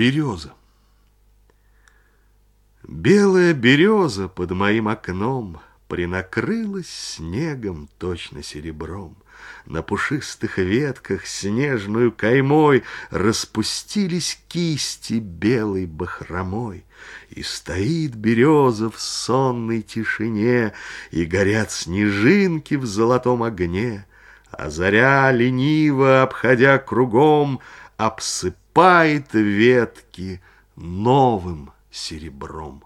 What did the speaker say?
Береза. Белая береза под моим окном Принакрылась снегом точно серебром. На пушистых ветках снежную каймой Распустились кисти белой бахромой. И стоит береза в сонной тишине, И горят снежинки в золотом огне, А заря, лениво обходя кругом, Обсыпает ветки новым серебром.